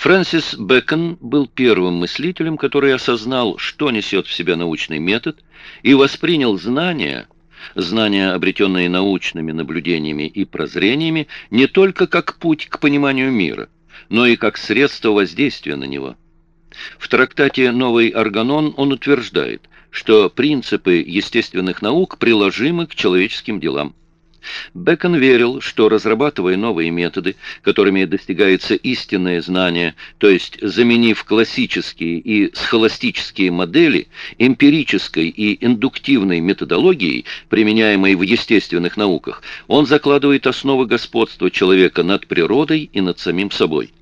Фрэнсис Бэкон был первым мыслителем, который осознал, что несет в себя научный метод, и воспринял знания, знания, обретенные научными наблюдениями и прозрениями, не только как путь к пониманию мира, но и как средство воздействия на него. В трактате «Новый органон» он утверждает, что принципы естественных наук приложимы к человеческим делам. Бекон верил, что разрабатывая новые методы, которыми достигается истинное знание, то есть заменив классические и схоластические модели эмпирической и индуктивной методологией, применяемой в естественных науках, он закладывает основы господства человека над природой и над самим собой.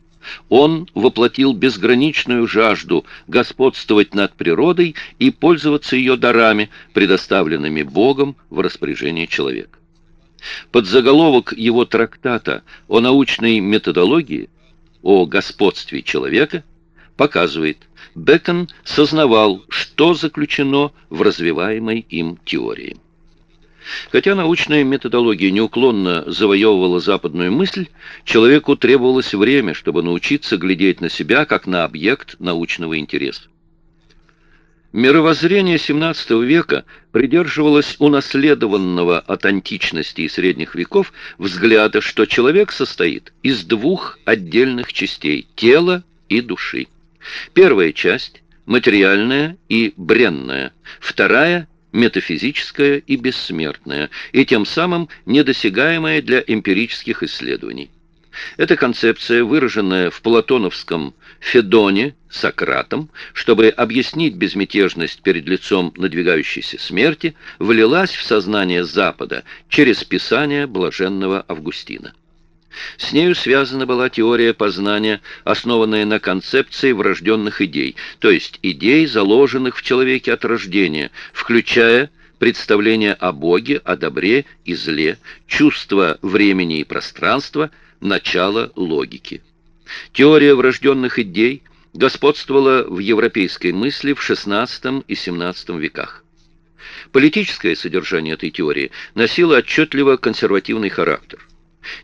Он воплотил безграничную жажду господствовать над природой и пользоваться ее дарами, предоставленными Богом в распоряжение человека. Под заголовок его трактата о научной методологии, о господстве человека, показывает, Бекон сознавал, что заключено в развиваемой им теории. Хотя научная методология неуклонно завоевывала западную мысль, человеку требовалось время, чтобы научиться глядеть на себя как на объект научного интереса. Мировоззрение XVII века придерживалось унаследованного от античности и средних веков взгляда, что человек состоит из двух отдельных частей – тела и души. Первая часть – материальная и бренная, вторая – метафизическая и бессмертная, и тем самым недосягаемая для эмпирических исследований. Эта концепция, выраженная в платоновском Федоне Сократом, чтобы объяснить безмятежность перед лицом надвигающейся смерти, влилась в сознание Запада через писание блаженного Августина. С нею связана была теория познания, основанная на концепции врожденных идей, то есть идей, заложенных в человеке от рождения, включая представление о Боге, о добре и зле, чувство времени и пространства – начало логики. Теория врожденных идей господствовала в европейской мысли в XVI и XVII веках. Политическое содержание этой теории носило отчетливо консервативный характер.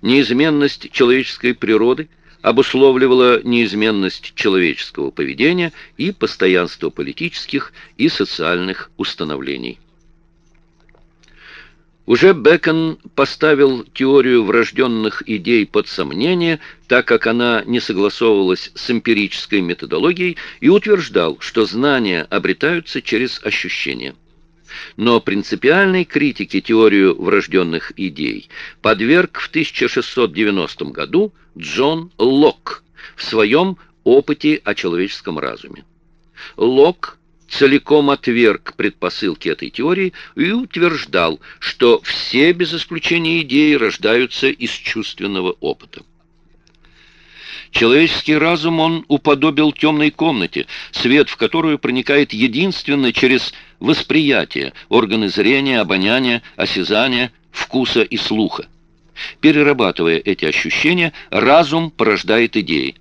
Неизменность человеческой природы обусловливала неизменность человеческого поведения и постоянство политических и социальных установлений. Уже Бекон поставил теорию врожденных идей под сомнение, так как она не согласовывалась с эмпирической методологией и утверждал, что знания обретаются через ощущения. Но принципиальной критике теорию врожденных идей подверг в 1690 году Джон Лок в своем опыте о человеческом разуме. Лок целиком отверг предпосылки этой теории и утверждал, что все без исключения идеи рождаются из чувственного опыта. Человеческий разум он уподобил темной комнате, свет в которую проникает единственно через восприятие, органы зрения, обоняния, осязания, вкуса и слуха. Перерабатывая эти ощущения, разум порождает идеи.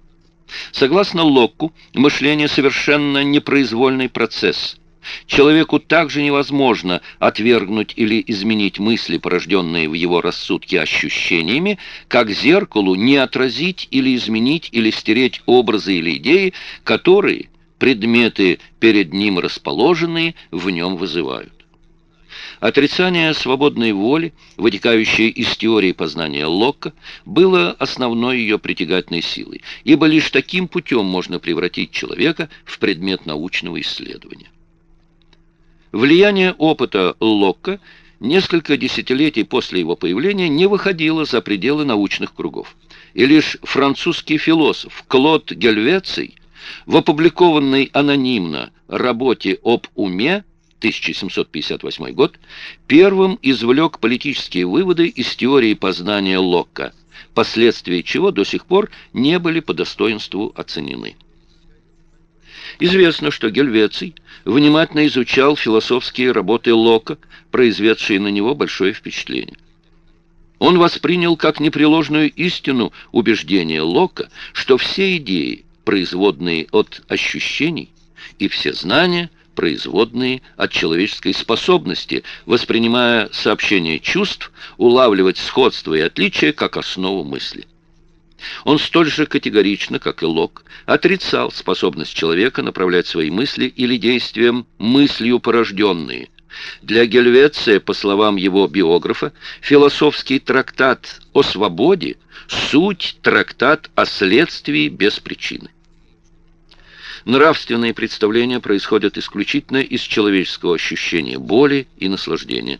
Согласно Локку, мышление совершенно непроизвольный процесс. Человеку также невозможно отвергнуть или изменить мысли, порожденные в его рассудке ощущениями, как зеркалу не отразить или изменить или стереть образы или идеи, которые предметы перед ним расположенные в нем вызывают. Отрицание свободной воли, вытекающее из теории познания Локка, было основной ее притягательной силой, ибо лишь таким путем можно превратить человека в предмет научного исследования. Влияние опыта Локка несколько десятилетий после его появления не выходило за пределы научных кругов. И лишь французский философ Клод Гельвеций в опубликованной анонимно работе об уме 1758 год, первым извлек политические выводы из теории познания Локка, последствия чего до сих пор не были по достоинству оценены. Известно, что Гельвеций внимательно изучал философские работы Лока, произведшие на него большое впечатление. Он воспринял как непреложную истину убеждение Лока, что все идеи, производные от ощущений, и все знания – производные от человеческой способности, воспринимая сообщение чувств, улавливать сходство и отличия как основу мысли. Он столь же категорично, как и Лок, отрицал способность человека направлять свои мысли или действия мыслью порожденные. Для Гельвеция, по словам его биографа, философский трактат о свободе – суть трактат о следствии без причины. Нравственные представления происходят исключительно из человеческого ощущения боли и наслаждения.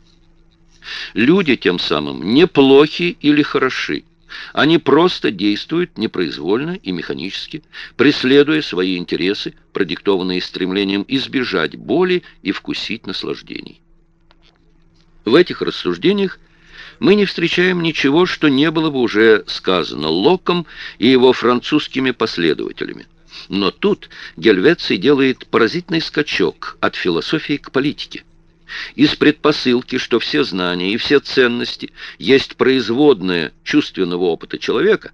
Люди тем самым неплохи или хороши, они просто действуют непроизвольно и механически, преследуя свои интересы, продиктованные стремлением избежать боли и вкусить наслаждений. В этих рассуждениях мы не встречаем ничего, что не было бы уже сказано Локом и его французскими последователями. Но тут Гельвеций делает поразительный скачок от философии к политике из предпосылки, что все знания и все ценности есть производное чувственного опыта человека,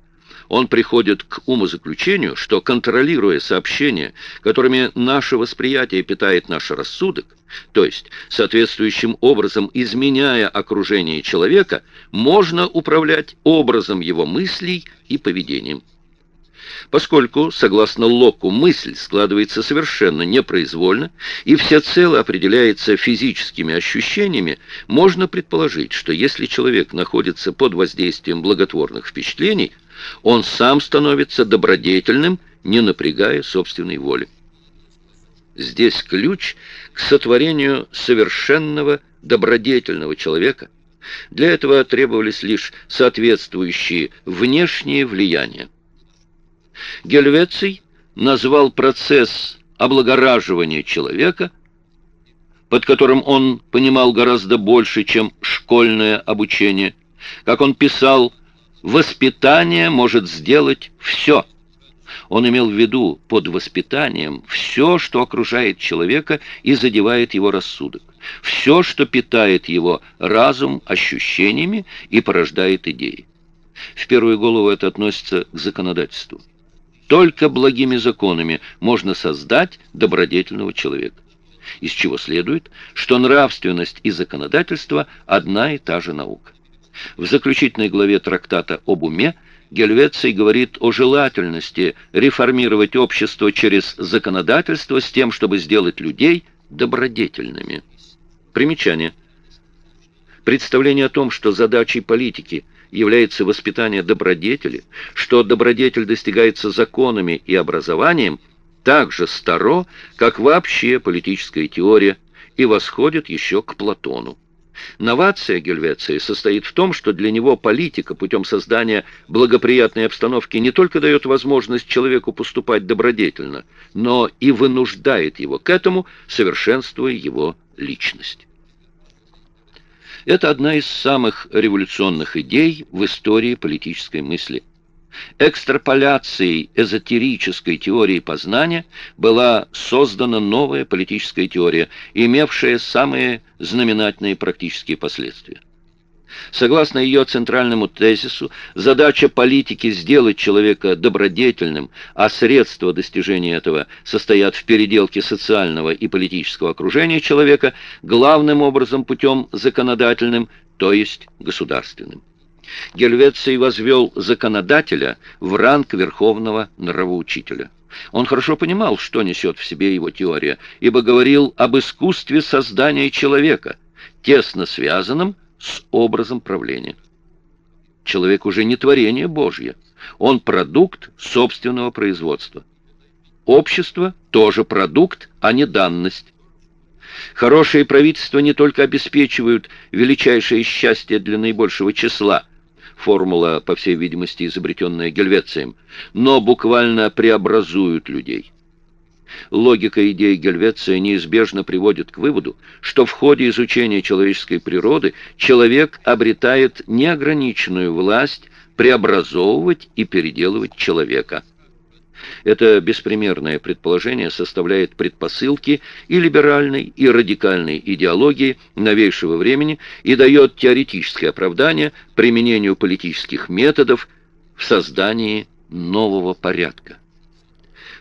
он приходит к умозаключению, что, контролируя сообщения, которыми наше восприятие питает наш рассудок, то есть соответствующим образом изменяя окружение человека, можно управлять образом его мыслей и поведением. Поскольку, согласно Локу, мысль складывается совершенно непроизвольно и всецело определяется физическими ощущениями, можно предположить, что если человек находится под воздействием благотворных впечатлений, он сам становится добродетельным, не напрягая собственной воли. Здесь ключ к сотворению совершенного добродетельного человека. Для этого требовались лишь соответствующие внешние влияния. Гельвеций назвал процесс облагораживания человека, под которым он понимал гораздо больше, чем школьное обучение. Как он писал, «воспитание может сделать все». Он имел в виду под воспитанием все, что окружает человека и задевает его рассудок, все, что питает его разум ощущениями и порождает идеи. В первую голову это относится к законодательству. Только благими законами можно создать добродетельного человека. Из чего следует, что нравственность и законодательство – одна и та же наука. В заключительной главе трактата об уме Гельвеций говорит о желательности реформировать общество через законодательство с тем, чтобы сделать людей добродетельными. Примечание. Представление о том, что задачей политики – является воспитание добродетели, что добродетель достигается законами и образованием, так же старо, как вообще политическая теория, и восходит еще к Платону. Новация Гельвеции состоит в том, что для него политика путем создания благоприятной обстановки не только дает возможность человеку поступать добродетельно, но и вынуждает его к этому, совершенствуя его личность. Это одна из самых революционных идей в истории политической мысли. Экстраполяцией эзотерической теории познания была создана новая политическая теория, имевшая самые знаменательные практические последствия. Согласно ее центральному тезису, задача политики сделать человека добродетельным, а средства достижения этого состоят в переделке социального и политического окружения человека главным образом путем законодательным, то есть государственным. Гельвеций возвел законодателя в ранг верховного нравоучителя. Он хорошо понимал, что несет в себе его теория, ибо говорил об искусстве создания человека, тесно связанном с образом правления. Человек уже не творение Божье, он продукт собственного производства. Общество тоже продукт, а не данность. Хорошие правительства не только обеспечивают величайшее счастье для наибольшего числа, формула, по всей видимости, изобретенная Гельвецием, но буквально преобразуют людей. Логика идей Гельвеция неизбежно приводит к выводу, что в ходе изучения человеческой природы человек обретает неограниченную власть преобразовывать и переделывать человека. Это беспримерное предположение составляет предпосылки и либеральной, и радикальной идеологии новейшего времени и дает теоретическое оправдание применению политических методов в создании нового порядка.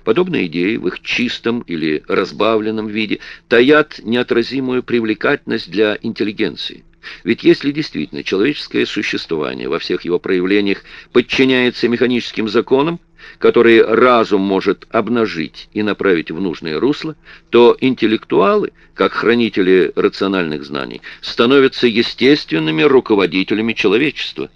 Подобные идеи в их чистом или разбавленном виде таят неотразимую привлекательность для интеллигенции. Ведь если действительно человеческое существование во всех его проявлениях подчиняется механическим законам, которые разум может обнажить и направить в нужное русло, то интеллектуалы, как хранители рациональных знаний, становятся естественными руководителями человечества.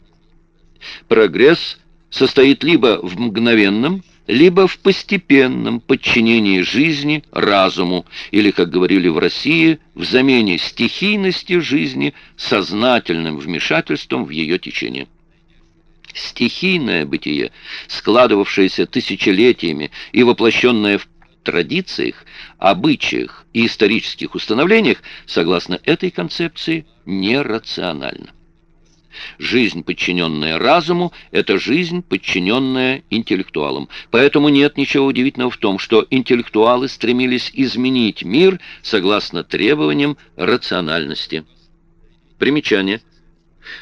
Прогресс состоит либо в мгновенном, либо в постепенном подчинении жизни разуму, или, как говорили в России, в замене стихийности жизни сознательным вмешательством в ее течение. Стихийное бытие, складывавшееся тысячелетиями и воплощенное в традициях, обычаях и исторических установлениях, согласно этой концепции, нерационально. Жизнь, подчиненная разуму, это жизнь, подчиненная интеллектуалам. Поэтому нет ничего удивительного в том, что интеллектуалы стремились изменить мир согласно требованиям рациональности. Примечание.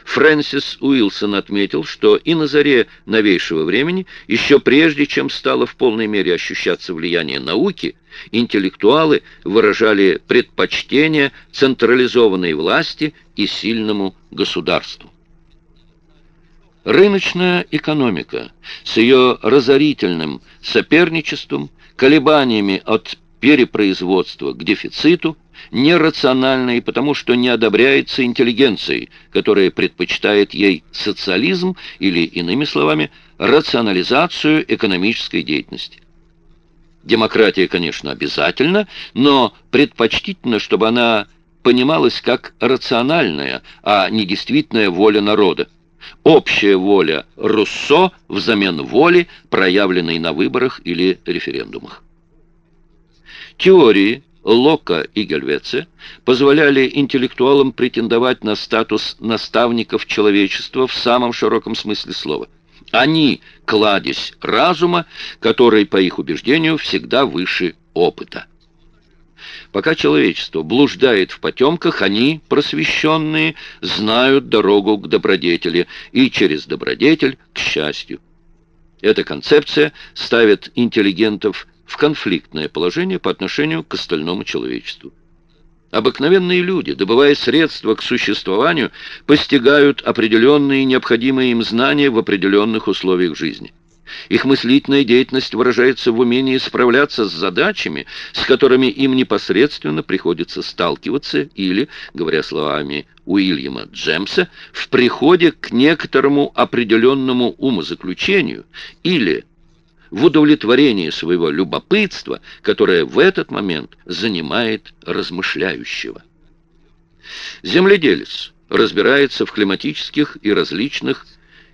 Фрэнсис Уилсон отметил, что и на заре новейшего времени, еще прежде, чем стало в полной мере ощущаться влияние науки, интеллектуалы выражали предпочтение централизованной власти и сильному государству. Рыночная экономика с ее разорительным соперничеством, колебаниями от перепроизводства к дефициту, нерациональна и потому, что не одобряется интеллигенцией, которая предпочитает ей социализм или, иными словами, рационализацию экономической деятельности. Демократия, конечно, обязательна, но предпочтительно, чтобы она понималась как рациональная, а не действительная воля народа. Общая воля Руссо взамен воли, проявленной на выборах или референдумах. Теории Лока и Гельвеце позволяли интеллектуалам претендовать на статус наставников человечества в самом широком смысле слова. Они – кладезь разума, который, по их убеждению, всегда выше опыта. Пока человечество блуждает в потемках, они, просвещенные, знают дорогу к добродетели и через добродетель к счастью. Эта концепция ставит интеллигентов в конфликтное положение по отношению к остальному человечеству. Обыкновенные люди, добывая средства к существованию, постигают определенные необходимые им знания в определенных условиях жизни. Их мыслительная деятельность выражается в умении справляться с задачами, с которыми им непосредственно приходится сталкиваться или, говоря словами Уильяма Джемса, в приходе к некоторому определенному умозаключению или в удовлетворении своего любопытства, которое в этот момент занимает размышляющего. Земледелец разбирается в климатических и различных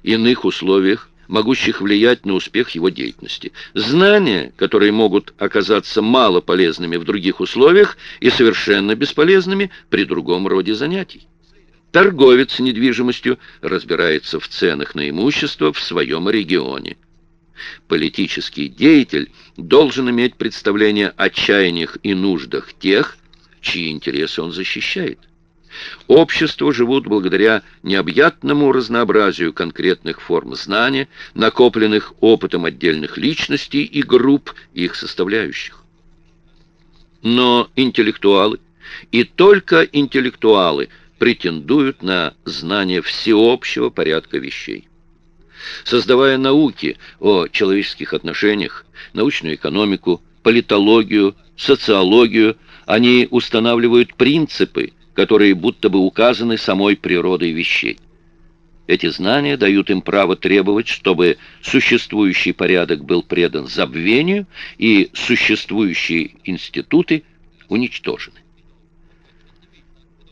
иных условиях могущих влиять на успех его деятельности. Знания, которые могут оказаться мало полезными в других условиях и совершенно бесполезными при другом роде занятий. Торговец недвижимостью разбирается в ценах на имущество в своем регионе. Политический деятель должен иметь представление о чаяниях и нуждах тех, чьи интересы он защищает. Общества живут благодаря необъятному разнообразию конкретных форм знания, накопленных опытом отдельных личностей и групп их составляющих. Но интеллектуалы, и только интеллектуалы, претендуют на знание всеобщего порядка вещей. Создавая науки о человеческих отношениях, научную экономику, политологию, социологию, они устанавливают принципы, которые будто бы указаны самой природой вещей. Эти знания дают им право требовать, чтобы существующий порядок был предан забвению и существующие институты уничтожены.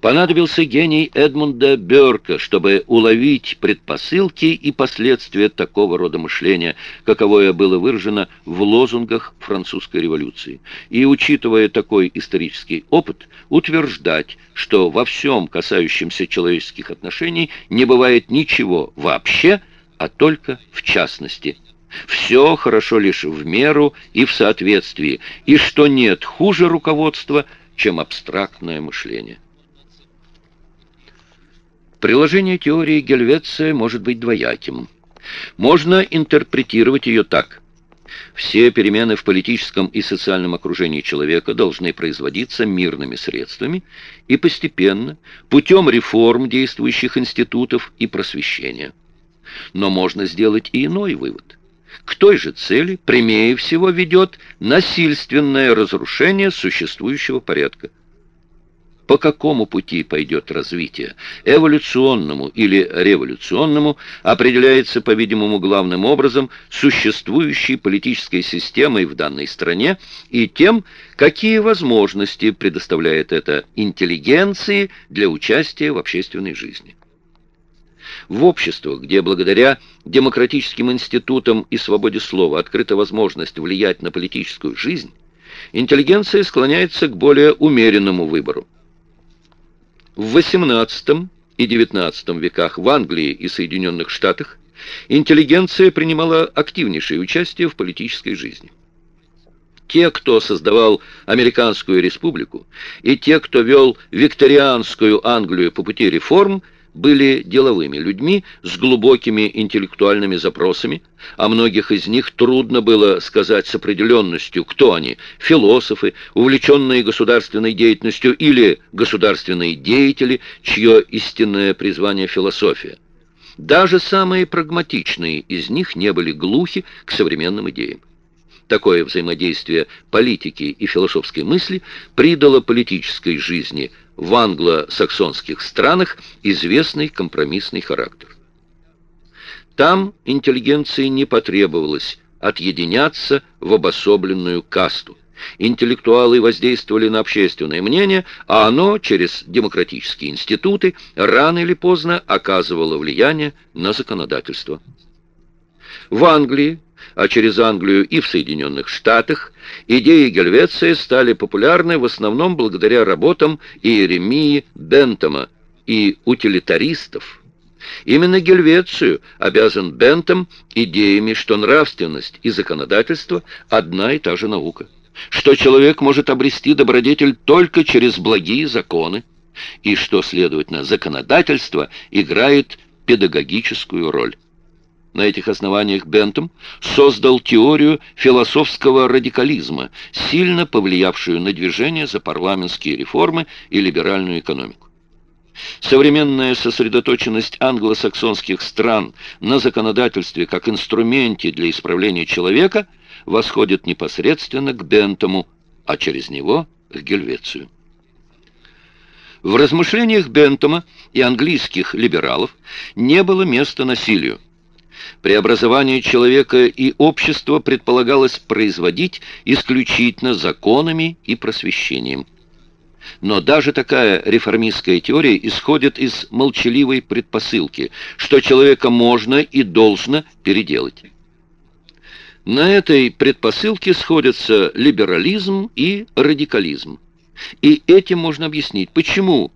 Понадобился гений Эдмунда Бёрка, чтобы уловить предпосылки и последствия такого рода мышления, каковое было выражено в лозунгах французской революции. И, учитывая такой исторический опыт, утверждать, что во всем касающемся человеческих отношений не бывает ничего вообще, а только в частности. Все хорошо лишь в меру и в соответствии, и что нет хуже руководства, чем абстрактное мышление. Приложение теории Гельвеция может быть двояким. Можно интерпретировать ее так. Все перемены в политическом и социальном окружении человека должны производиться мирными средствами и постепенно, путем реформ действующих институтов и просвещения. Но можно сделать и иной вывод. К той же цели прямее всего ведет насильственное разрушение существующего порядка – по какому пути пойдет развитие, эволюционному или революционному, определяется, по-видимому, главным образом существующей политической системой в данной стране и тем, какие возможности предоставляет это интеллигенции для участия в общественной жизни. В обществах, где благодаря демократическим институтам и свободе слова открыта возможность влиять на политическую жизнь, интеллигенция склоняется к более умеренному выбору. В XVIII и XIX веках в Англии и Соединенных Штатах интеллигенция принимала активнейшее участие в политической жизни. Те, кто создавал Американскую республику, и те, кто вел викторианскую Англию по пути реформ – были деловыми людьми с глубокими интеллектуальными запросами, а многих из них трудно было сказать с определенностью, кто они – философы, увлеченные государственной деятельностью или государственные деятели, чье истинное призвание – философия. Даже самые прагматичные из них не были глухи к современным идеям. Такое взаимодействие политики и философской мысли придало политической жизни – в англо-саксонских странах известный компромиссный характер. Там интеллигенции не потребовалось отъединяться в обособленную касту. Интеллектуалы воздействовали на общественное мнение, а оно через демократические институты рано или поздно оказывало влияние на законодательство. В Англии а через Англию и в Соединенных Штатах, идеи Гельвеция стали популярны в основном благодаря работам Иеремии Бентома и утилитаристов. Именно Гельвецию обязан Бентом идеями, что нравственность и законодательство – одна и та же наука, что человек может обрести добродетель только через благие законы, и что, следовательно, законодательство играет педагогическую роль. На этих основаниях Бентам создал теорию философского радикализма, сильно повлиявшую на движение за парламентские реформы и либеральную экономику. Современная сосредоточенность англосаксонских стран на законодательстве как инструменте для исправления человека восходит непосредственно к Бентаму, а через него к Гельвецию. В размышлениях Бентама и английских либералов не было места насилию. Преобразование человека и общества предполагалось производить исключительно законами и просвещением. Но даже такая реформистская теория исходит из молчаливой предпосылки, что человека можно и должно переделать. На этой предпосылке сходятся либерализм и радикализм. И этим можно объяснить, почему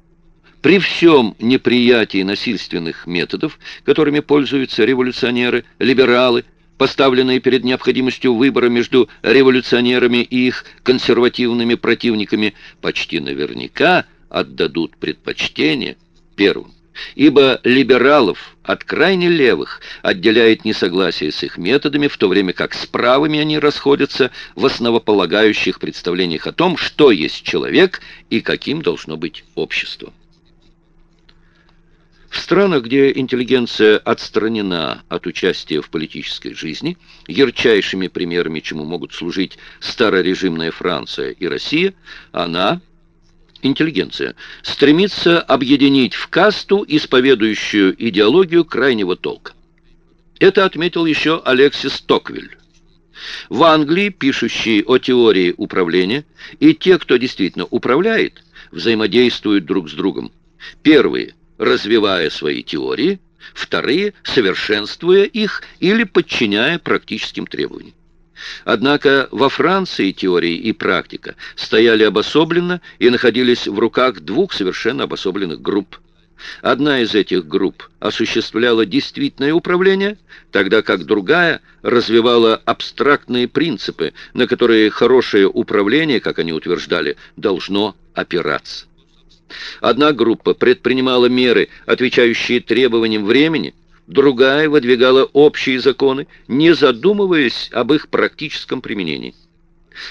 при всем неприятии насильственных методов, которыми пользуются революционеры, либералы, поставленные перед необходимостью выбора между революционерами и их консервативными противниками, почти наверняка отдадут предпочтение первым. Ибо либералов от крайне левых отделяет несогласие с их методами, в то время как с правыми они расходятся в основополагающих представлениях о том, что есть человек и каким должно быть общество. В странах, где интеллигенция отстранена от участия в политической жизни, ярчайшими примерами чему могут служить старорежимная Франция и Россия, она, интеллигенция, стремится объединить в касту исповедующую идеологию крайнего толка. Это отметил еще Алексис Токвиль. В Англии, пишущие о теории управления, и те, кто действительно управляет, взаимодействуют друг с другом. Первые развивая свои теории, вторые – совершенствуя их или подчиняя практическим требованиям. Однако во Франции теории и практика стояли обособленно и находились в руках двух совершенно обособленных групп. Одна из этих групп осуществляла действительное управление, тогда как другая развивала абстрактные принципы, на которые хорошее управление, как они утверждали, должно опираться. Одна группа предпринимала меры, отвечающие требованиям времени, другая выдвигала общие законы, не задумываясь об их практическом применении.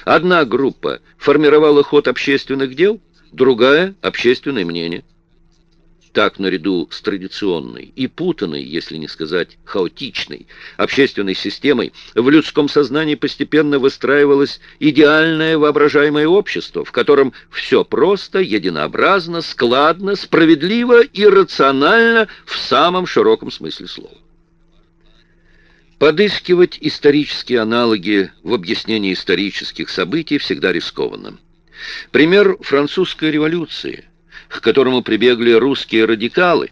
Одна группа формировала ход общественных дел, другая – общественное мнение. Так, наряду с традиционной и путанной, если не сказать хаотичной, общественной системой, в людском сознании постепенно выстраивалось идеальное воображаемое общество, в котором все просто, единообразно, складно, справедливо и рационально в самом широком смысле слова. Подыскивать исторические аналоги в объяснении исторических событий всегда рискованно. Пример французской революции, к которому прибегли русские радикалы,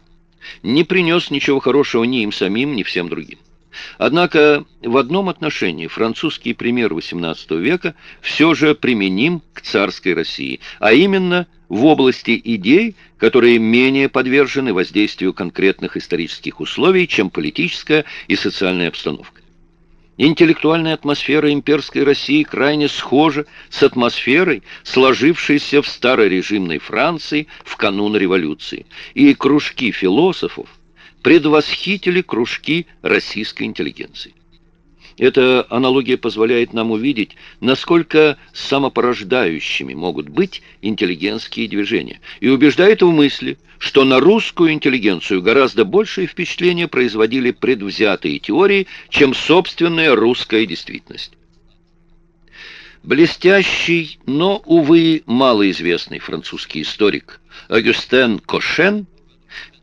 не принес ничего хорошего ни им самим, ни всем другим. Однако в одном отношении французский пример XVIII века все же применим к царской России, а именно в области идей, которые менее подвержены воздействию конкретных исторических условий, чем политическая и социальная обстановка. Интеллектуальная атмосфера имперской России крайне схожа с атмосферой, сложившейся в старорежимной Франции в канун революции, и кружки философов предвосхитили кружки российской интеллигенции. Эта аналогия позволяет нам увидеть, насколько самопорождающими могут быть интеллигентские движения, и убеждает в мысли, что на русскую интеллигенцию гораздо большее впечатление производили предвзятые теории, чем собственная русская действительность. Блестящий, но, увы, малоизвестный французский историк Агюстен Кошен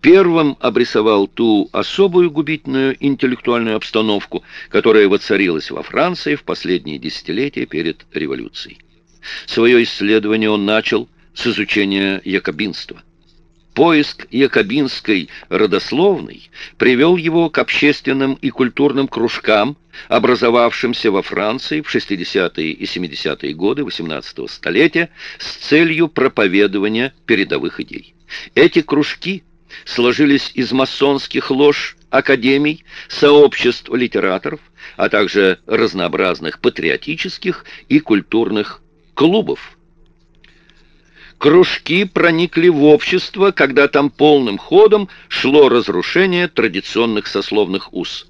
первым обрисовал ту особую губительную интеллектуальную обстановку, которая воцарилась во Франции в последние десятилетия перед революцией. Свое исследование он начал с изучения якобинства. Поиск якобинской родословной привел его к общественным и культурным кружкам, образовавшимся во Франции в 60-е и 70-е годы XVIII столетия с целью проповедования передовых идей. Эти кружки – сложились из масонских лож, академий, сообществ литераторов, а также разнообразных патриотических и культурных клубов. Кружки проникли в общество, когда там полным ходом шло разрушение традиционных сословных уз.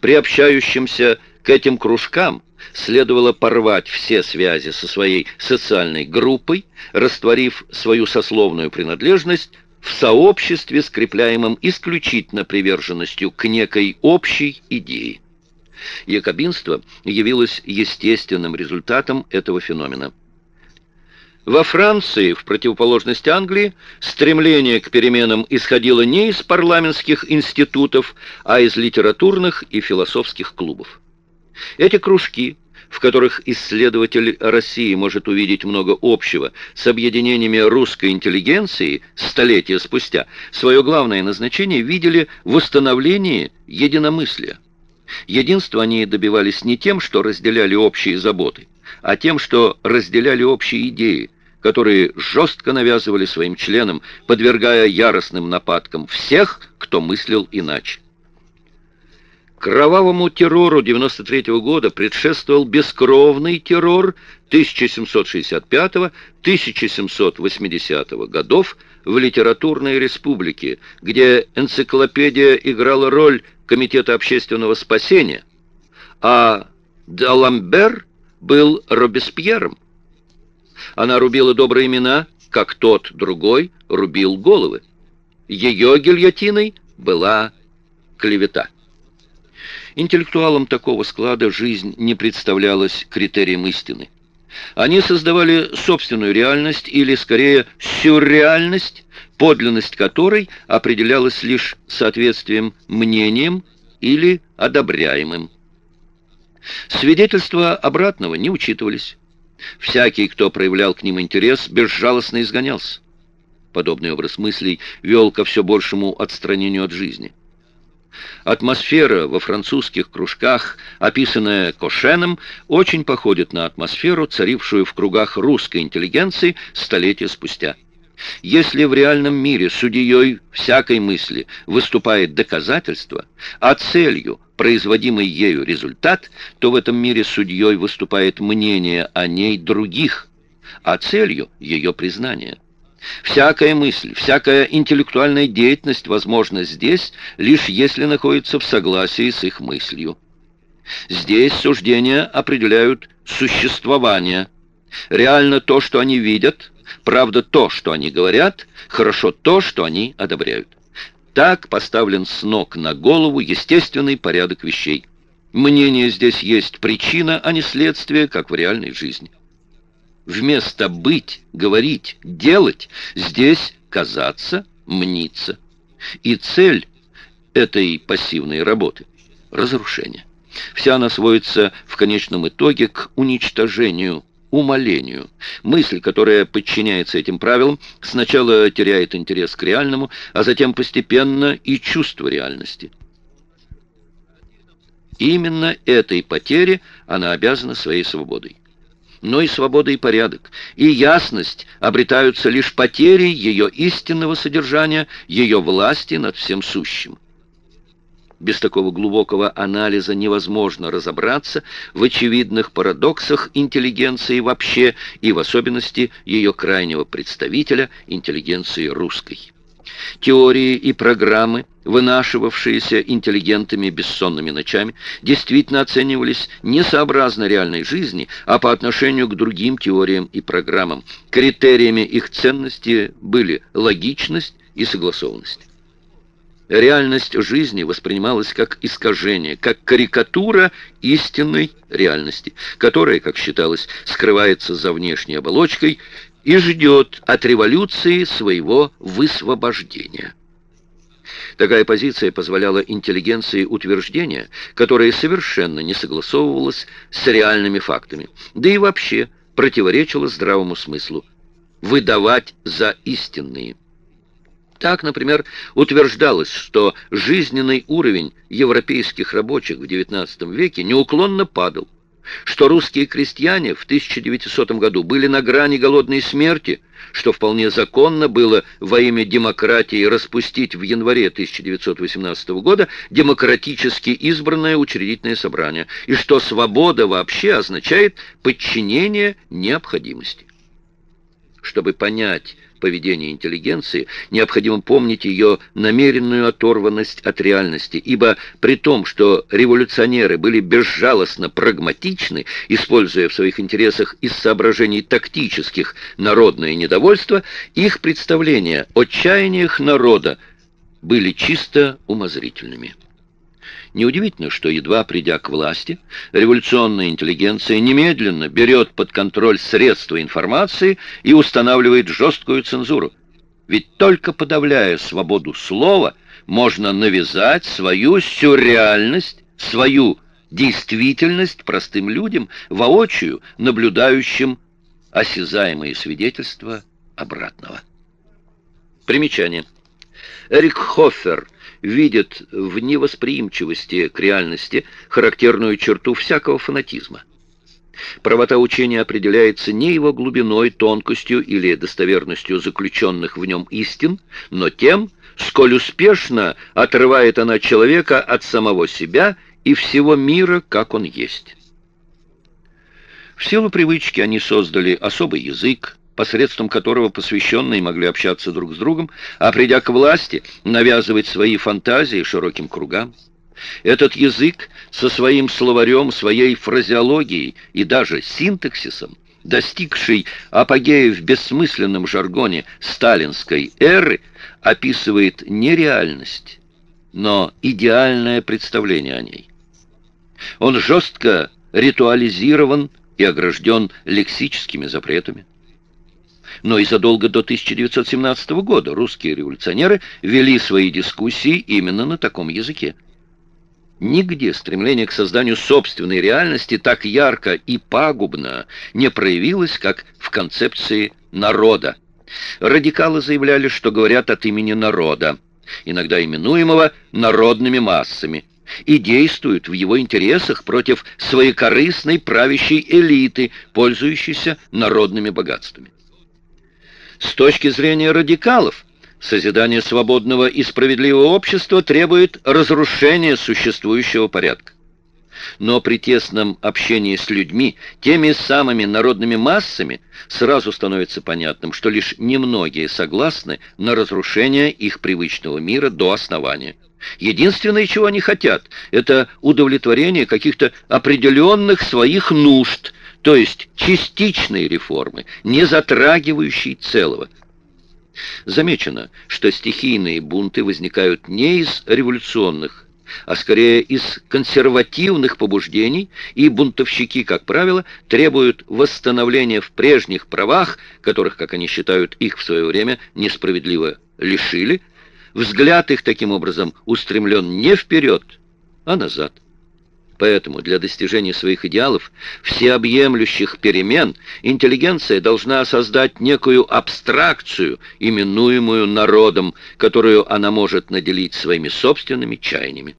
Приобщающимся к этим кружкам следовало порвать все связи со своей социальной группой, растворив свою сословную принадлежность в сообществе, скрепляемом исключительно приверженностью к некой общей идее. Якобинство явилось естественным результатом этого феномена. Во Франции, в противоположность Англии, стремление к переменам исходило не из парламентских институтов, а из литературных и философских клубов. Эти кружки в которых исследователь России может увидеть много общего с объединениями русской интеллигенции столетия спустя, свое главное назначение видели в восстановлении единомыслия. Единство они добивались не тем, что разделяли общие заботы, а тем, что разделяли общие идеи, которые жестко навязывали своим членам, подвергая яростным нападкам всех, кто мыслил иначе. Кровавому террору 93 -го года предшествовал бескровный террор 1765-1780 годов в литературной республике, где энциклопедия играла роль Комитета общественного спасения, а Даламбер был Робеспьером. Она рубила добрые имена, как тот другой рубил головы. Ее гильотиной была клевета. Интеллектуалам такого склада жизнь не представлялась критерием истины. Они создавали собственную реальность или, скорее, сюрреальность, подлинность которой определялась лишь соответствием мнениям или одобряемым. Свидетельства обратного не учитывались. Всякий, кто проявлял к ним интерес, безжалостно изгонялся. Подобный образ мыслей вел ко все большему отстранению от жизни. Атмосфера во французских кружках, описанная Кошеном, очень походит на атмосферу, царившую в кругах русской интеллигенции столетия спустя. Если в реальном мире судьей всякой мысли выступает доказательство, а целью производимый ею результат, то в этом мире судьей выступает мнение о ней других, а целью ее признание. Всякая мысль, всякая интеллектуальная деятельность возможна здесь, лишь если находится в согласии с их мыслью. Здесь суждения определяют существование. Реально то, что они видят, правда то, что они говорят, хорошо то, что они одобряют. Так поставлен с ног на голову естественный порядок вещей. Мнение здесь есть причина, а не следствие, как в реальной жизни. Вместо быть, говорить, делать, здесь казаться, мниться. И цель этой пассивной работы – разрушение. Вся она сводится в конечном итоге к уничтожению, умолению. Мысль, которая подчиняется этим правилам, сначала теряет интерес к реальному, а затем постепенно и чувство реальности. Именно этой потере она обязана своей свободой но и свобода и порядок, и ясность обретаются лишь потерей ее истинного содержания, ее власти над всем сущим. Без такого глубокого анализа невозможно разобраться в очевидных парадоксах интеллигенции вообще и в особенности ее крайнего представителя, интеллигенции русской. Теории и программы, вынашивавшиеся интеллигентами бессонными ночами, действительно оценивались не сообразно реальной жизни, а по отношению к другим теориям и программам. Критериями их ценности были логичность и согласованность. Реальность жизни воспринималась как искажение, как карикатура истинной реальности, которая, как считалось, скрывается за внешней оболочкой и ждет от революции своего высвобождения. Такая позиция позволяла интеллигенции утверждения, которое совершенно не согласовывалось с реальными фактами, да и вообще противоречило здравому смыслу – выдавать за истинные. Так, например, утверждалось, что жизненный уровень европейских рабочих в XIX веке неуклонно падал, что русские крестьяне в 1900 году были на грани голодной смерти, что вполне законно было во имя демократии распустить в январе 1918 года демократически избранное учредительное собрание, и что свобода вообще означает подчинение необходимости. Чтобы понять поведения интеллигенции, необходимо помнить ее намеренную оторванность от реальности, ибо при том, что революционеры были безжалостно прагматичны, используя в своих интересах из соображений тактических народное недовольство, их представления о чаяниях народа были чисто умозрительными. Неудивительно, что, едва придя к власти, революционная интеллигенция немедленно берет под контроль средства информации и устанавливает жесткую цензуру. Ведь только подавляя свободу слова, можно навязать свою сюрреальность, свою действительность простым людям, воочию наблюдающим осязаемые свидетельства обратного. Примечание. Эрик Хоффер видит в невосприимчивости к реальности характерную черту всякого фанатизма. Правота учения определяется не его глубиной, тонкостью или достоверностью заключенных в нем истин, но тем, сколь успешно отрывает она человека от самого себя и всего мира, как он есть. В силу привычки они создали особый язык, посредством которого посвященные могли общаться друг с другом, а придя к власти, навязывать свои фантазии широким кругам. Этот язык со своим словарем, своей фразеологией и даже синтаксисом, достигший апогея в бессмысленном жаргоне сталинской эры, описывает не реальность, но идеальное представление о ней. Он жестко ритуализирован и огражден лексическими запретами но и задолго до 1917 года русские революционеры вели свои дискуссии именно на таком языке. Нигде стремление к созданию собственной реальности так ярко и пагубно не проявилось, как в концепции народа. Радикалы заявляли, что говорят от имени народа, иногда именуемого народными массами, и действуют в его интересах против своекорыстной правящей элиты, пользующейся народными богатствами. С точки зрения радикалов, созидание свободного и справедливого общества требует разрушения существующего порядка. Но при тесном общении с людьми, теми самыми народными массами, сразу становится понятным, что лишь немногие согласны на разрушение их привычного мира до основания. Единственное, чего они хотят, это удовлетворение каких-то определенных своих нужд, то есть частичные реформы, не затрагивающие целого. Замечено, что стихийные бунты возникают не из революционных, а скорее из консервативных побуждений, и бунтовщики, как правило, требуют восстановления в прежних правах, которых, как они считают, их в свое время несправедливо лишили, взгляд их таким образом устремлен не вперед, а назад. Поэтому для достижения своих идеалов, всеобъемлющих перемен, интеллигенция должна создать некую абстракцию, именуемую народом, которую она может наделить своими собственными чаяниями.